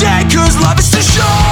day Cause love is too short.